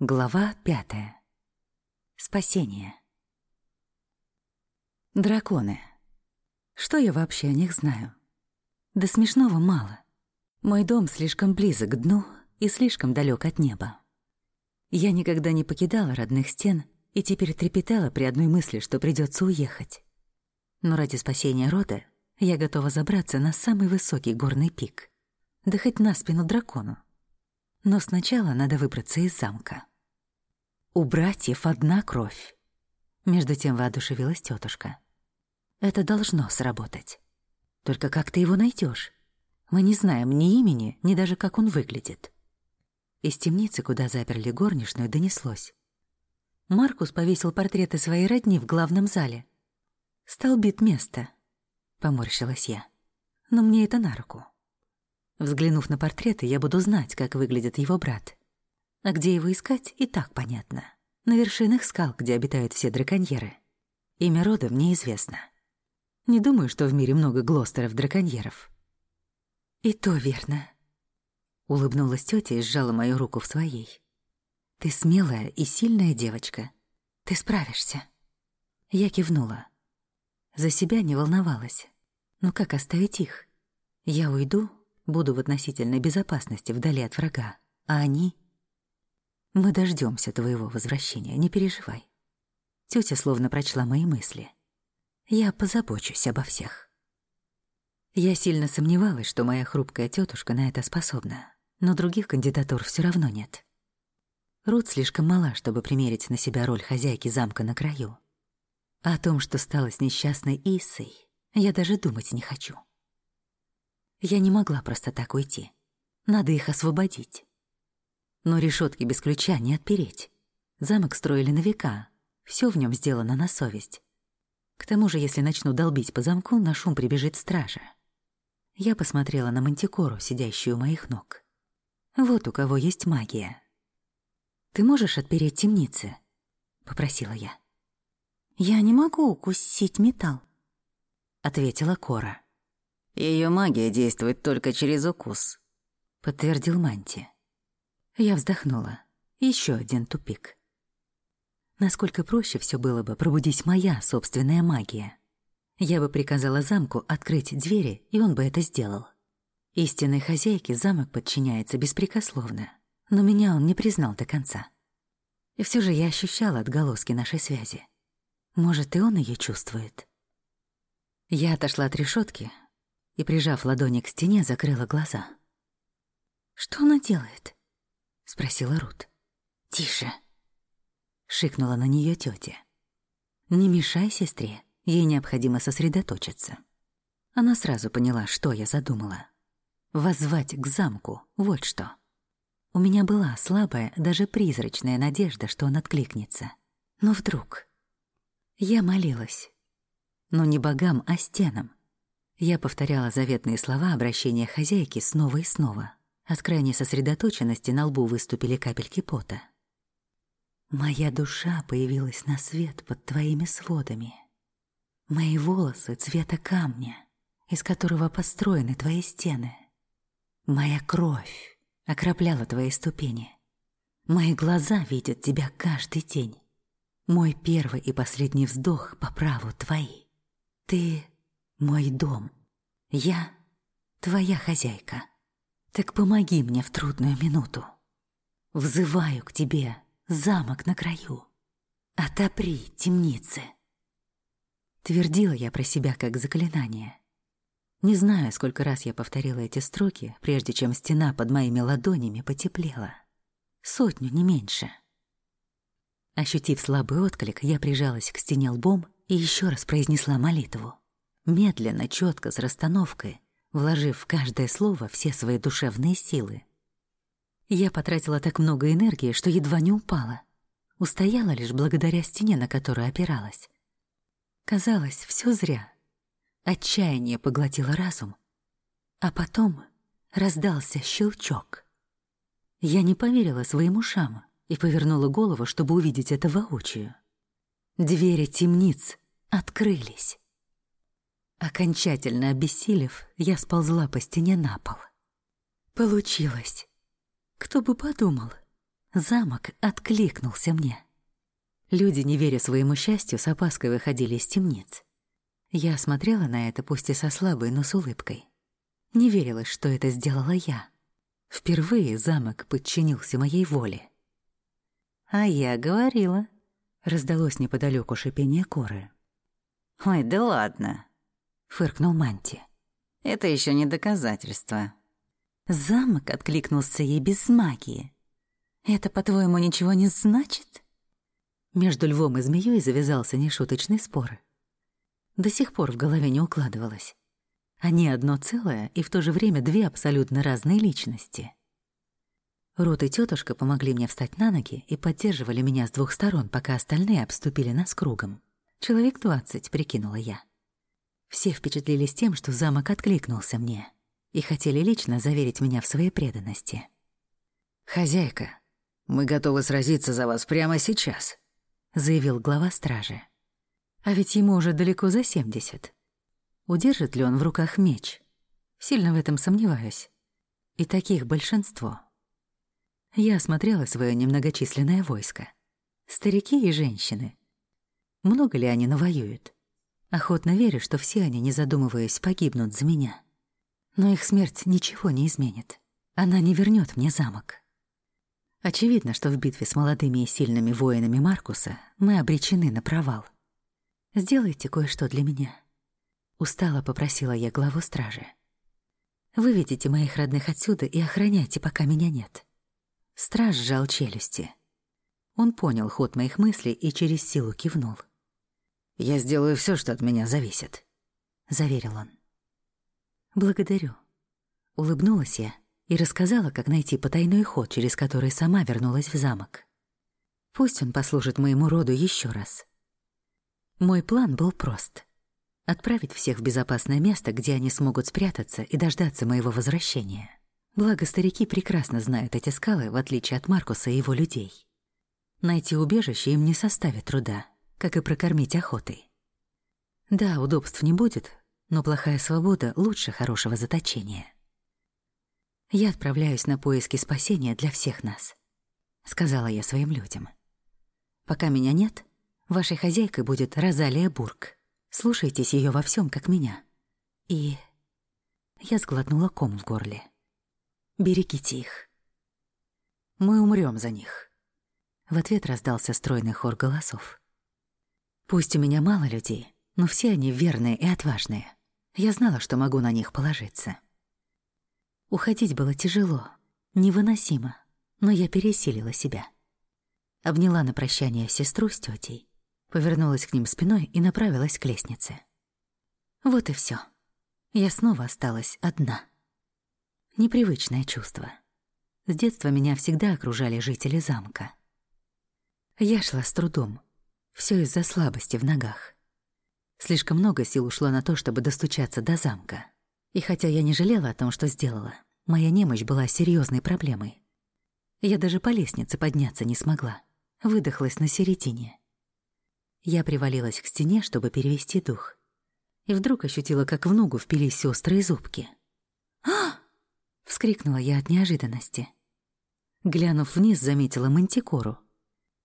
Глава пятая. Спасение. Драконы. Что я вообще о них знаю? Да смешного мало. Мой дом слишком близок к дну и слишком далек от неба. Я никогда не покидала родных стен и теперь трепетала при одной мысли, что придется уехать. Но ради спасения рода я готова забраться на самый высокий горный пик. Да хоть на спину дракону. Но сначала надо выбраться из замка. У братьев одна кровь. Между тем воодушевилась тетушка. Это должно сработать. Только как ты его найдешь? Мы не знаем ни имени, ни даже как он выглядит. Из темницы, куда заперли горничную, донеслось. Маркус повесил портреты своей родни в главном зале. «Столбит место», — поморщилась я. «Но мне это на руку». Взглянув на портреты, я буду знать, как выглядит его брат. А где его искать, и так понятно. На вершинах скал, где обитают все драконьеры. Имя рода мне известно. Не думаю, что в мире много глостеров-драконьеров. И то верно. Улыбнулась тетя и сжала мою руку в своей. Ты смелая и сильная девочка. Ты справишься. Я кивнула. За себя не волновалась. Но как оставить их? Я уйду, Буду в относительной безопасности вдали от врага. А они... Мы дождемся твоего возвращения, не переживай. Тетя словно прочла мои мысли. Я позабочусь обо всех. Я сильно сомневалась, что моя хрупкая тетушка на это способна, но других кандидатур все равно нет. Рут слишком мала, чтобы примерить на себя роль хозяйки замка на краю. О том, что стало с несчастной Иссой, я даже думать не хочу. Я не могла просто так уйти. Надо их освободить. Но решетки без ключа не отпереть. Замок строили на века. Все в нем сделано на совесть. К тому же, если начну долбить по замку, на шум прибежит стража. Я посмотрела на мантикору, сидящую у моих ног. Вот у кого есть магия. «Ты можешь отпереть темницы?» — попросила я. «Я не могу укусить металл», — ответила Кора. Ее магия действует только через укус», — подтвердил Манти. Я вздохнула. Еще один тупик. Насколько проще все было бы пробудить моя собственная магия. Я бы приказала замку открыть двери, и он бы это сделал. Истинной хозяйке замок подчиняется беспрекословно, но меня он не признал до конца. И все же я ощущала отголоски нашей связи. Может, и он ее чувствует. Я отошла от решетки, и, прижав ладони к стене, закрыла глаза. «Что она делает?» — спросила Рут. «Тише!» — шикнула на нее тетя. «Не мешай сестре, ей необходимо сосредоточиться». Она сразу поняла, что я задумала. Воззвать к замку — вот что. У меня была слабая, даже призрачная надежда, что он откликнется. Но вдруг... Я молилась. Но не богам, а стенам, я повторяла заветные слова обращения хозяйки снова и снова. От крайней сосредоточенности на лбу выступили капельки пота. «Моя душа появилась на свет под твоими сводами. Мои волосы цвета камня, из которого построены твои стены. Моя кровь окропляла твои ступени. Мои глаза видят тебя каждый день. Мой первый и последний вздох по праву твои. Ты мой дом. Я твоя хозяйка. Так помоги мне в трудную минуту. Взываю к тебе, замок на краю. Отопри темницы. Твердила я про себя как заклинание. Не знаю, сколько раз я повторила эти строки, прежде чем стена под моими ладонями потеплела. Сотню, не меньше. Ощутив слабый отклик, я прижалась к стене лбом и еще раз произнесла молитву медленно, четко, с расстановкой, вложив в каждое слово все свои душевные силы. Я потратила так много энергии, что едва не упала. Устояла лишь благодаря стене, на которую опиралась. Казалось, все зря. Отчаяние поглотило разум. А потом раздался щелчок. Я не поверила своим ушам и повернула голову, чтобы увидеть это воочию. Двери темниц открылись. Окончательно обессилев, я сползла по стене на пол. Получилось. Кто бы подумал. Замок откликнулся мне. Люди, не веря своему счастью, с опаской выходили из темниц. Я смотрела на это, пусть и со слабой, но с улыбкой. Не верилось, что это сделала я. Впервые замок подчинился моей воле. «А я говорила», — раздалось неподалеку шипение коры. «Ой, да ладно», — фыркнул Манти. «Это еще не доказательство». Замок откликнулся ей без магии. «Это, по-твоему, ничего не значит?» Между львом и змеей завязался нешуточный спор. До сих пор в голове не укладывалось. Они одно целое и в то же время две абсолютно разные личности. Рут и тетушка помогли мне встать на ноги и поддерживали меня с двух сторон, пока остальные обступили нас кругом. Человек двадцать, прикинула я. Все впечатлились тем, что замок откликнулся мне, и хотели лично заверить меня в своей преданности. «Хозяйка, мы готовы сразиться за вас прямо сейчас», — заявил глава стражи. А ведь ему уже далеко за семьдесят. Удержит ли он в руках меч? Сильно в этом сомневаюсь. И таких большинство. Я осмотрела свое немногочисленное войско. Старики и женщины. Много ли они навоюют? Охотно верю, что все они, не задумываясь, погибнут за меня. Но их смерть ничего не изменит. Она не вернет мне замок. Очевидно, что в битве с молодыми и сильными воинами Маркуса мы обречены на провал. Сделайте кое-что для меня. Устало попросила я главу стражи. Выведите моих родных отсюда и охраняйте, пока меня нет. Страж сжал челюсти. Он понял ход моих мыслей и через силу кивнул. «Я сделаю все, что от меня зависит», — заверил он. «Благодарю». Улыбнулась я и рассказала, как найти потайной ход, через который сама вернулась в замок. Пусть он послужит моему роду еще раз. Мой план был прост — Отправить всех в безопасное место, где они смогут спрятаться и дождаться моего возвращения. Благо, старики прекрасно знают эти скалы, в отличие от Маркуса и его людей. Найти убежище им не составит труда, как и прокормить охотой. Да, удобств не будет, но плохая свобода лучше хорошего заточения. «Я отправляюсь на поиски спасения для всех нас», — сказала я своим людям. «Пока меня нет, вашей хозяйкой будет Розалия Бург». Слушайтесь ее во всем, как меня. И... Я сглотнула ком в горле. Берегите их. Мы умрем за них. В ответ раздался стройный хор голосов. Пусть у меня мало людей, но все они верные и отважные. Я знала, что могу на них положиться. Уходить было тяжело, невыносимо, но я пересилила себя. Обняла на прощание сестру с тетей повернулась к ним спиной и направилась к лестнице. Вот и все. Я снова осталась одна. Непривычное чувство. С детства меня всегда окружали жители замка. Я шла с трудом. Все из-за слабости в ногах. Слишком много сил ушло на то, чтобы достучаться до замка. И хотя я не жалела о том, что сделала, моя немощь была серьезной проблемой. Я даже по лестнице подняться не смогла. Выдохлась на середине. Я привалилась к стене, чтобы перевести дух. И вдруг ощутила, как в ногу впились острые зубки. «А!» — вскрикнула я от неожиданности. Глянув вниз, заметила мантикору.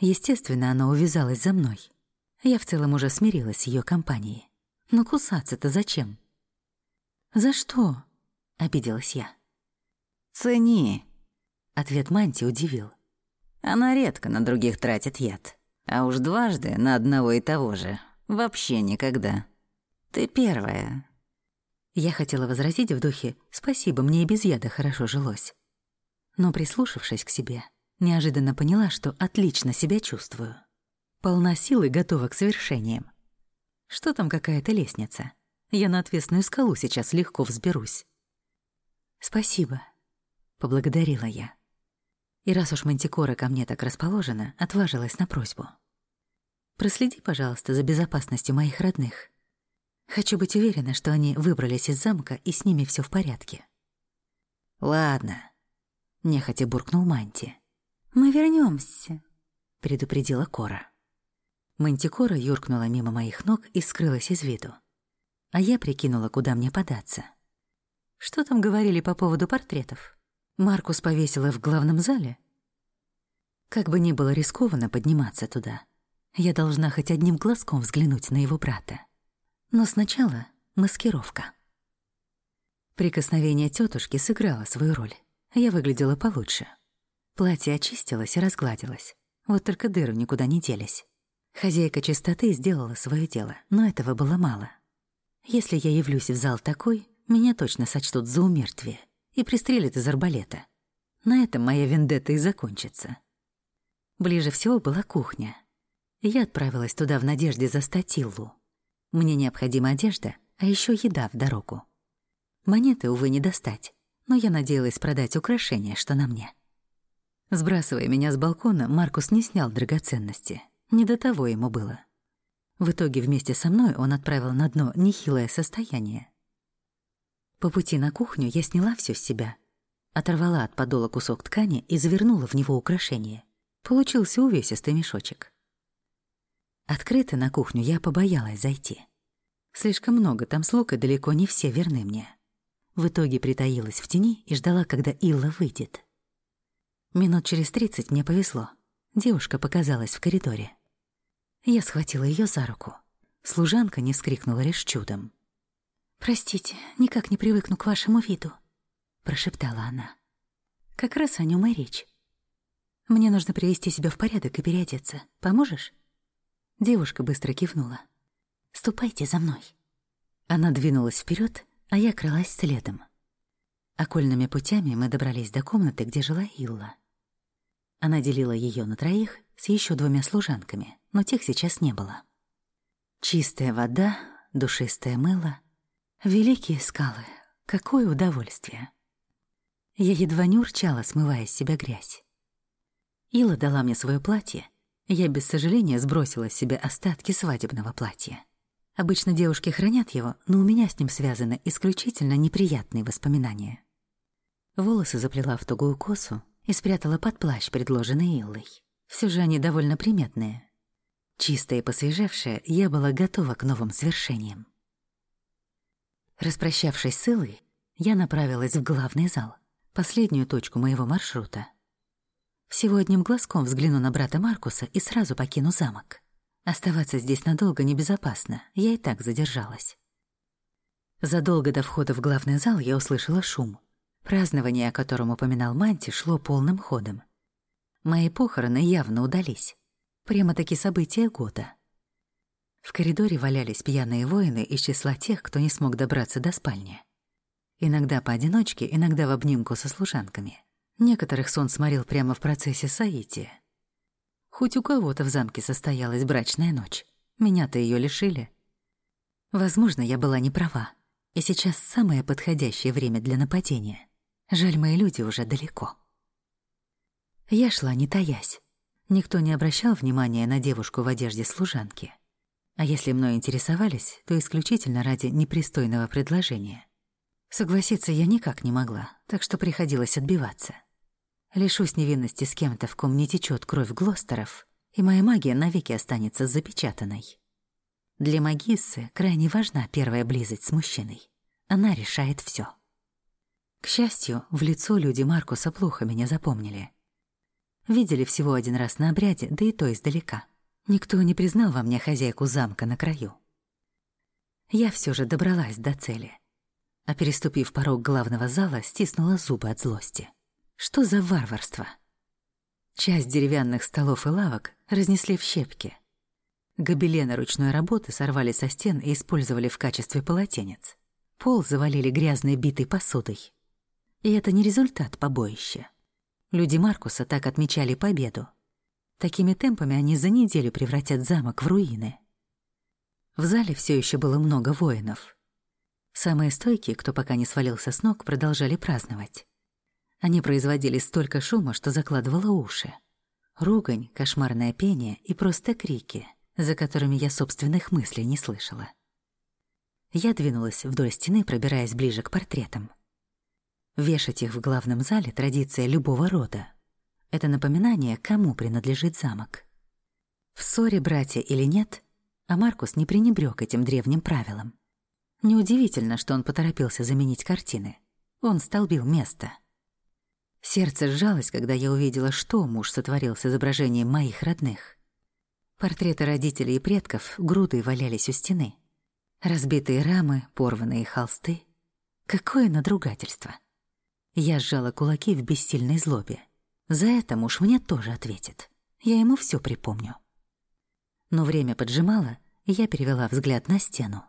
Естественно, она увязалась за мной. Я в целом уже смирилась с ее компанией. Но кусаться-то зачем? «За что?» — обиделась я. «Цени!» — ответ Манти удивил. «Она редко на других тратит яд». А уж дважды на одного и того же. Вообще никогда. Ты первая. Я хотела возразить в духе «Спасибо, мне и без яда хорошо жилось». Но, прислушавшись к себе, неожиданно поняла, что отлично себя чувствую. Полна силы, готова к совершениям. Что там какая-то лестница? Я на отвесную скалу сейчас легко взберусь. «Спасибо», — поблагодарила я. И раз уж Мантикора ко мне так расположена, отважилась на просьбу. Проследи, пожалуйста, за безопасностью моих родных. Хочу быть уверена, что они выбрались из замка и с ними все в порядке. Ладно, нехотя буркнул Манти. Мы вернемся, предупредила Кора. Мантикора юркнула мимо моих ног и скрылась из виду. А я прикинула, куда мне податься. Что там говорили по поводу портретов? Маркус повесила в главном зале? Как бы ни было рискованно подниматься туда, я должна хоть одним глазком взглянуть на его брата. Но сначала маскировка. Прикосновение тетушки сыграло свою роль. Я выглядела получше. Платье очистилось и разгладилось. Вот только дыры никуда не делись. Хозяйка чистоты сделала свое дело, но этого было мало. Если я явлюсь в зал такой, меня точно сочтут за умертвие и пристрелят из арбалета. На этом моя вендетта и закончится. Ближе всего была кухня. Я отправилась туда в надежде застать Иллу. Мне необходима одежда, а еще еда в дорогу. Монеты, увы, не достать, но я надеялась продать украшения, что на мне. Сбрасывая меня с балкона, Маркус не снял драгоценности. Не до того ему было. В итоге вместе со мной он отправил на дно нехилое состояние. По пути на кухню я сняла все с себя, оторвала от подола кусок ткани и завернула в него украшение. Получился увесистый мешочек. Открыто на кухню я побоялась зайти. Слишком много там слуг, и далеко не все верны мне. В итоге притаилась в тени и ждала, когда Илла выйдет. Минут через тридцать мне повезло. Девушка показалась в коридоре. Я схватила ее за руку. Служанка не вскрикнула лишь чудом. «Простите, никак не привыкну к вашему виду», — прошептала она. «Как раз о нем и речь. Мне нужно привести себя в порядок и переодеться. Поможешь?» Девушка быстро кивнула. «Ступайте за мной». Она двинулась вперед, а я крылась следом. Окольными путями мы добрались до комнаты, где жила Илла. Она делила ее на троих с еще двумя служанками, но тех сейчас не было. Чистая вода, душистое мыло, великие скалы. Какое удовольствие! Я едва не урчала, смывая с себя грязь. Ила дала мне свое платье, я без сожаления сбросила с себя остатки свадебного платья. Обычно девушки хранят его, но у меня с ним связаны исключительно неприятные воспоминания. Волосы заплела в тугую косу и спрятала под плащ, предложенный Иллой. Все же они довольно приметные. Чистая и посвежевшая, я была готова к новым свершениям. Распрощавшись с Иллой, я направилась в главный зал, последнюю точку моего маршрута. Всего одним глазком взгляну на брата Маркуса и сразу покину замок. Оставаться здесь надолго небезопасно, я и так задержалась. Задолго до входа в главный зал я услышала шум. Празднование, о котором упоминал Манти, шло полным ходом. Мои похороны явно удались. Прямо-таки события года. В коридоре валялись пьяные воины из числа тех, кто не смог добраться до спальни. Иногда поодиночке, иногда в обнимку со служанками. Некоторых сон сморил прямо в процессе соития. Хоть у кого-то в замке состоялась брачная ночь. Меня-то ее лишили. Возможно, я была не права. И сейчас самое подходящее время для нападения. Жаль, мои люди уже далеко. Я шла, не таясь. Никто не обращал внимания на девушку в одежде служанки. А если мной интересовались, то исключительно ради непристойного предложения. Согласиться я никак не могла, так что приходилось отбиваться. Лишусь невинности с кем-то, в ком не течет кровь Глостеров, и моя магия навеки останется запечатанной. Для магиссы крайне важна первая близость с мужчиной. Она решает все. К счастью, в лицо люди Маркуса плохо меня запомнили — Видели всего один раз на обряде, да и то издалека. Никто не признал во мне хозяйку замка на краю. Я все же добралась до цели. А переступив порог главного зала, стиснула зубы от злости. Что за варварство? Часть деревянных столов и лавок разнесли в щепки. Гобелены ручной работы сорвали со стен и использовали в качестве полотенец. Пол завалили грязной битой посудой. И это не результат побоища. Люди Маркуса так отмечали победу. Такими темпами они за неделю превратят замок в руины. В зале все еще было много воинов. Самые стойкие, кто пока не свалился с ног, продолжали праздновать. Они производили столько шума, что закладывало уши. Ругань, кошмарное пение и просто крики, за которыми я собственных мыслей не слышала. Я двинулась вдоль стены, пробираясь ближе к портретам. Вешать их в главном зале — традиция любого рода. Это напоминание, кому принадлежит замок. В ссоре братья или нет, а Маркус не пренебрег этим древним правилам. Неудивительно, что он поторопился заменить картины. Он столбил место. Сердце сжалось, когда я увидела, что муж сотворил с изображением моих родных. Портреты родителей и предков грудой валялись у стены. Разбитые рамы, порванные холсты. Какое надругательство! Я сжала кулаки в бессильной злобе. За это муж мне тоже ответит. Я ему все припомню. Но время поджимало, и я перевела взгляд на стену.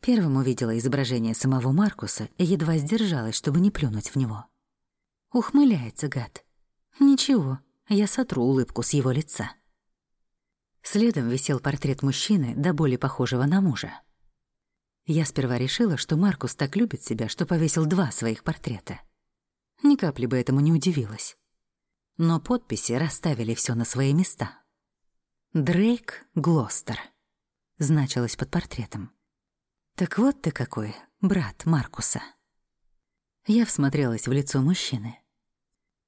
Первым увидела изображение самого Маркуса и едва сдержалась, чтобы не плюнуть в него. Ухмыляется гад. Ничего, я сотру улыбку с его лица. Следом висел портрет мужчины, до боли похожего на мужа. Я сперва решила, что Маркус так любит себя, что повесил два своих портрета. Ни капли бы этому не удивилась. Но подписи расставили все на свои места. «Дрейк Глостер» значилось под портретом. «Так вот ты какой, брат Маркуса». Я всмотрелась в лицо мужчины.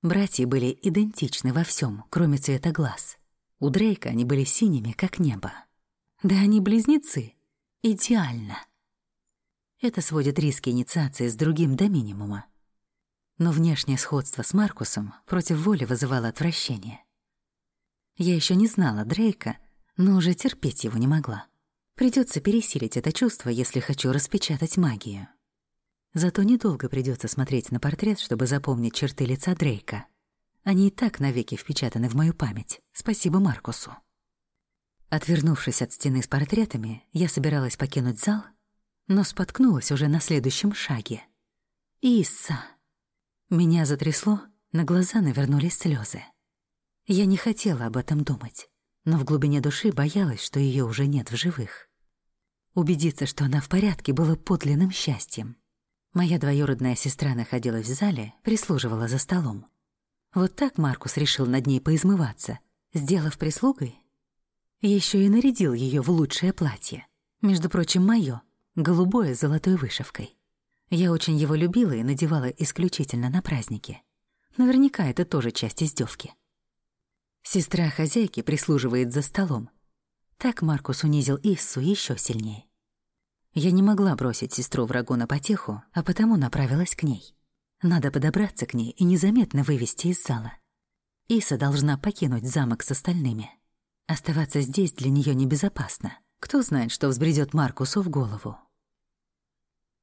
Братья были идентичны во всем, кроме цвета глаз. У Дрейка они были синими, как небо. Да они близнецы. Идеально. Это сводит риски инициации с другим до минимума. Но внешнее сходство с Маркусом против воли вызывало отвращение. Я еще не знала Дрейка, но уже терпеть его не могла. Придется пересилить это чувство, если хочу распечатать магию. Зато недолго придется смотреть на портрет, чтобы запомнить черты лица Дрейка. Они и так навеки впечатаны в мою память. Спасибо Маркусу. Отвернувшись от стены с портретами, я собиралась покинуть зал, но споткнулась уже на следующем шаге. Исса. Меня затрясло, на глаза навернулись слезы. Я не хотела об этом думать, но в глубине души боялась, что ее уже нет в живых. Убедиться, что она в порядке, было подлинным счастьем. Моя двоюродная сестра находилась в зале, прислуживала за столом. Вот так Маркус решил над ней поизмываться, сделав прислугой. Еще и нарядил ее в лучшее платье. Между прочим, мое, голубое с золотой вышивкой. Я очень его любила и надевала исключительно на праздники. Наверняка это тоже часть издевки. Сестра хозяйки прислуживает за столом. Так Маркус унизил Иссу еще сильнее. Я не могла бросить сестру врагу на потеху, а потому направилась к ней. Надо подобраться к ней и незаметно вывести из зала. Иса должна покинуть замок с остальными. Оставаться здесь для нее небезопасно. Кто знает, что взбредет Маркусу в голову.